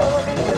Oh,